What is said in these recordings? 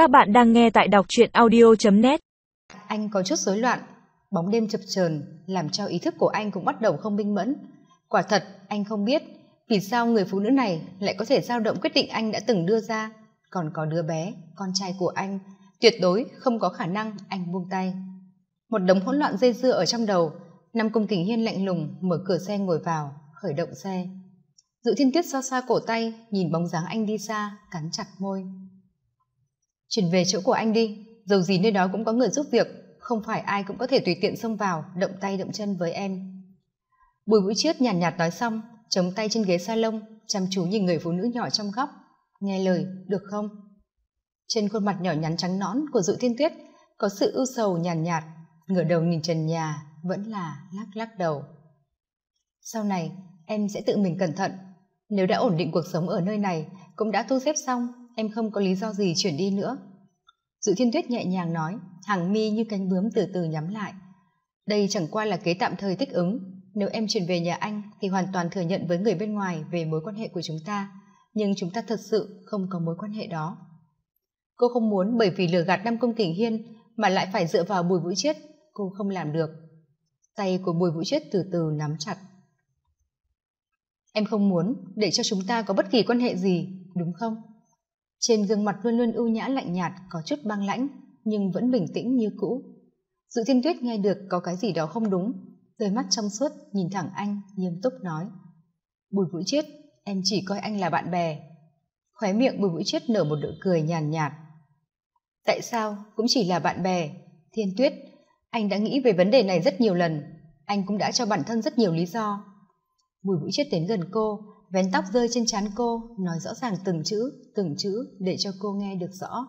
Các bạn đang nghe tại đọc truyện audio.net Anh có chút rối loạn, bóng đêm chập chờn làm cho ý thức của anh cũng bắt đầu không minh mẫn. Quả thật, anh không biết vì sao người phụ nữ này lại có thể dao động quyết định anh đã từng đưa ra. Còn có đứa bé, con trai của anh, tuyệt đối không có khả năng anh buông tay. Một đống hỗn loạn dây dưa ở trong đầu, Nam Cung Kình Hiên lạnh lùng mở cửa xe ngồi vào, khởi động xe. Dự thiên tuyết xa xa cổ tay, nhìn bóng dáng anh đi xa, cắn chặt môi. Chuyển về chỗ của anh đi, dầu gì nơi đó cũng có người giúp việc, không phải ai cũng có thể tùy tiện xông vào, động tay động chân với em. Bùi Vũ Chiết nhàn nhạt, nhạt nói xong, chống tay trên ghế salon, chăm chú nhìn người phụ nữ nhỏ trong góc. Nghe lời, được không? Trên khuôn mặt nhỏ nhắn trắng nõn của Dụ Thiên Tuyết có sự ưu sầu nhàn nhạt, nhạt, ngửa đầu nhìn trần nhà, vẫn là lắc lắc đầu. Sau này, em sẽ tự mình cẩn thận. Nếu đã ổn định cuộc sống ở nơi này, cũng đã thu xếp xong, em không có lý do gì chuyển đi nữa. Dự thiên tuyết nhẹ nhàng nói, hàng mi như cánh bướm từ từ nhắm lại. Đây chẳng qua là kế tạm thời thích ứng. Nếu em chuyển về nhà anh thì hoàn toàn thừa nhận với người bên ngoài về mối quan hệ của chúng ta. Nhưng chúng ta thật sự không có mối quan hệ đó. Cô không muốn bởi vì lừa gạt năm công kình hiên mà lại phải dựa vào bùi vũ chiết. Cô không làm được. Tay của bùi vũ chiết từ từ nắm chặt. Em không muốn để cho chúng ta có bất kỳ quan hệ gì, đúng không? Trên gương mặt luôn luôn ưu nhã lạnh nhạt có chút băng lãnh nhưng vẫn bình tĩnh như cũ. Dự thiên tuyết nghe được có cái gì đó không đúng đôi mắt trong suốt nhìn thẳng anh nghiêm túc nói. Bùi vũ chiết em chỉ coi anh là bạn bè. Khóe miệng bùi vũ chiết nở một nụ cười nhàn nhạt, nhạt tại sao? Cũng chỉ là bạn bè. Thiên tuyết anh đã nghĩ về vấn đề này rất nhiều lần. Anh cũng đã cho bản thân rất nhiều lý do. Bùi vũ chiết đến gần cô vén tóc rơi trên trán cô, nói rõ ràng từng chữ từng chữ để cho cô nghe được rõ.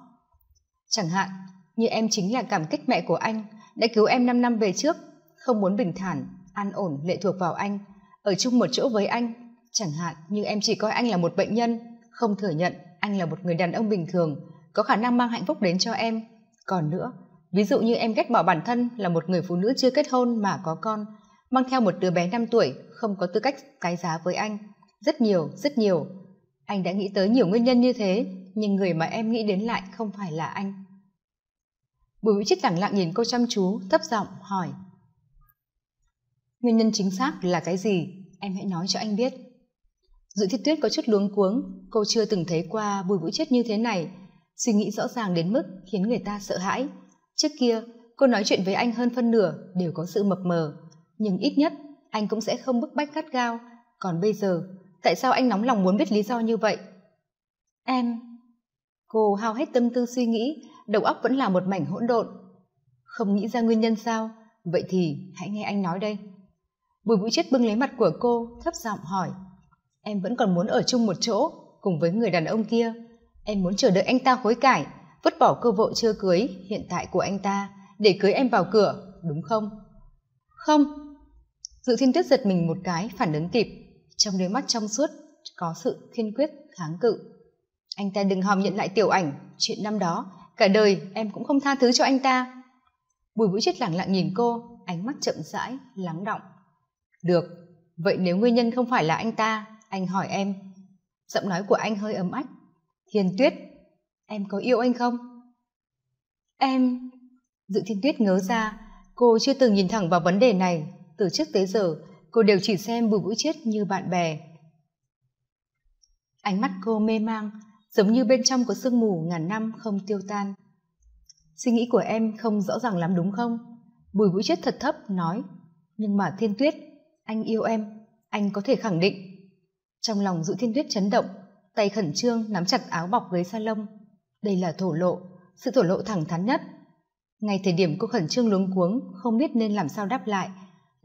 Chẳng hạn, như em chính là cảm kích mẹ của anh, đã cứu em năm năm về trước, không muốn bình thản, an ổn, lệ thuộc vào anh, ở chung một chỗ với anh. Chẳng hạn, như em chỉ coi anh là một bệnh nhân, không thừa nhận anh là một người đàn ông bình thường, có khả năng mang hạnh phúc đến cho em. Còn nữa, ví dụ như em ghét bỏ bản thân là một người phụ nữ chưa kết hôn mà có con, mang theo một đứa bé năm tuổi, không có tư cách cái giá với anh rất nhiều rất nhiều. Anh đã nghĩ tới nhiều nguyên nhân như thế, nhưng người mà em nghĩ đến lại không phải là anh. Bùi vĩ trích lẳng lặng nhìn cô chăm chú, thấp giọng hỏi. Nguyên nhân chính xác là cái gì? Em hãy nói cho anh biết. Dự thiết tuyết có chút luống cuống, cô chưa từng thấy qua bùi vũ chết như thế này. Suy nghĩ rõ ràng đến mức khiến người ta sợ hãi. Trước kia, cô nói chuyện với anh hơn phân nửa đều có sự mập mờ, nhưng ít nhất anh cũng sẽ không bức bách gắt gao. Còn bây giờ tại sao anh nóng lòng muốn biết lý do như vậy? Em, cô hao hết tâm tư suy nghĩ, đầu óc vẫn là một mảnh hỗn độn. Không nghĩ ra nguyên nhân sao? Vậy thì hãy nghe anh nói đây. Bùi vũ chết bưng lấy mặt của cô, thấp giọng hỏi, em vẫn còn muốn ở chung một chỗ, cùng với người đàn ông kia? Em muốn chờ đợi anh ta hối cải, vứt bỏ cơ hội chưa cưới, hiện tại của anh ta, để cưới em vào cửa, đúng không? Không. Dự thiên tuyết giật mình một cái, phản ứng kịp trong đôi mắt trong suốt, có sự kiên quyết, kháng cự. Anh ta đừng hòng nhận lại tiểu ảnh. Chuyện năm đó, cả đời em cũng không tha thứ cho anh ta. Bùi vũ chết lẳng lặng nhìn cô, ánh mắt chậm rãi, lắng động. Được, vậy nếu nguyên nhân không phải là anh ta, anh hỏi em. Giọng nói của anh hơi ấm ách. Thiên tuyết, em có yêu anh không? Em, dự thiên tuyết ngớ ra. Cô chưa từng nhìn thẳng vào vấn đề này. Từ trước tới giờ cô đều chỉ xem bùi vũ chết như bạn bè. Ánh mắt cô mê mang, giống như bên trong có sương mù ngàn năm không tiêu tan. Suy nghĩ của em không rõ ràng lắm đúng không? Bùi vũ chết thật thấp, nói. Nhưng mà thiên tuyết, anh yêu em, anh có thể khẳng định. Trong lòng dụ thiên tuyết chấn động, tay khẩn trương nắm chặt áo bọc ghế salon. Đây là thổ lộ, sự thổ lộ thẳng thắn nhất. Ngay thời điểm cô khẩn trương luống cuống, không biết nên làm sao đáp lại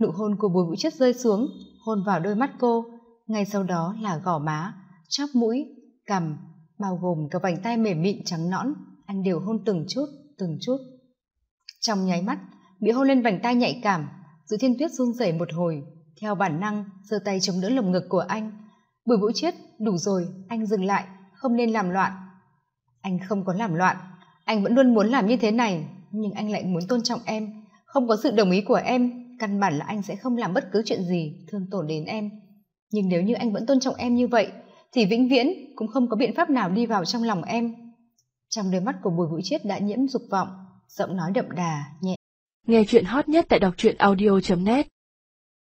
nụ hôn của bùi vũ chất rơi xuống, hôn vào đôi mắt cô. Ngay sau đó là gò má, chóp mũi, cằm, bao gồm cả vành tay mềm mịn trắng nõn. Anh đều hôn từng chút từng chút. Trong nháy mắt, bị hôn lên vành tay nhạy cảm dự thiên tuyết run rẩy một hồi. Theo bản năng, giơ tay chống đỡ lồng ngực của anh. Bùi vũ chiết đủ rồi, anh dừng lại, không nên làm loạn. Anh không có làm loạn, anh vẫn luôn muốn làm như thế này, nhưng anh lại muốn tôn trọng em. Không có sự đồng ý của em căn bản là anh sẽ không làm bất cứ chuyện gì thương tổn đến em. Nhưng nếu như anh vẫn tôn trọng em như vậy, thì vĩnh viễn cũng không có biện pháp nào đi vào trong lòng em. Trong đôi mắt của bùi vũ chiết đã nhiễm dục vọng, giọng nói đậm đà, nhẹ. Nghe chuyện hot nhất tại đọc truyện audio net.